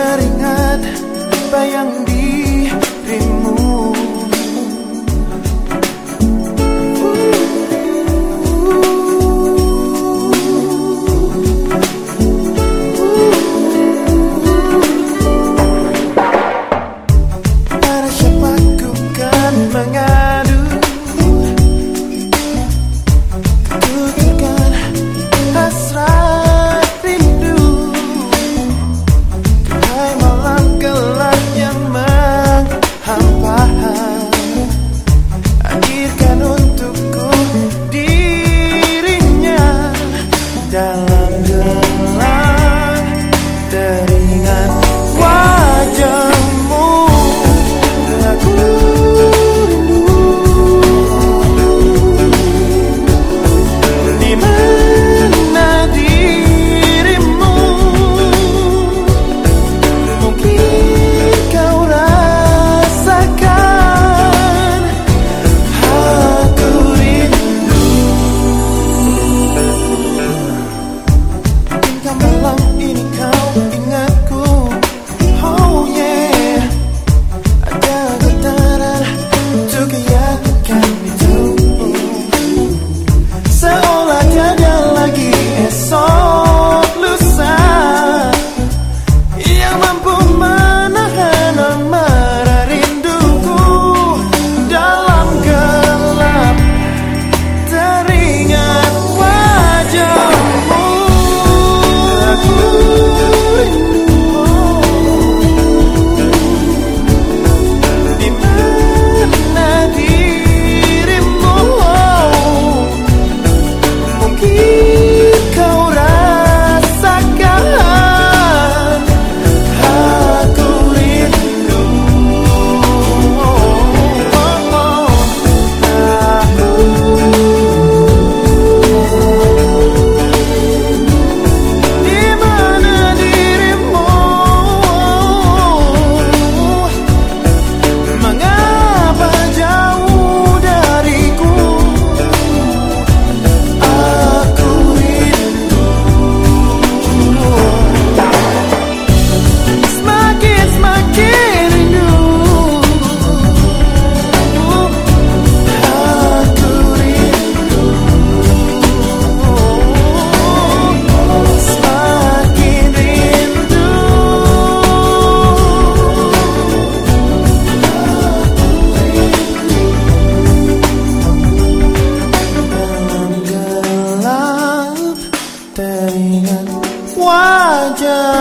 teringat bayang dirimu.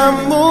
I'm amor.